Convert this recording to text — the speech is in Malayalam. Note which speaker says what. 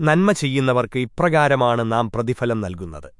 Speaker 1: നന്മ ചെയ്യുന്നവർക്ക് ഇപ്രകാരമാണ് നാം പ്രതിഫലം നൽകുന്നത്.